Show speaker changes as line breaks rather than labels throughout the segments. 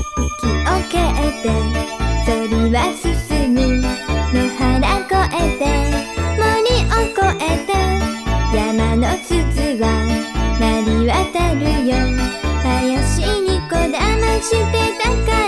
木を越えて鳥は進む野原越えて森を越えて山の筒は鳴り渡るよ。林にこだましてたか。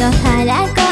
野原湖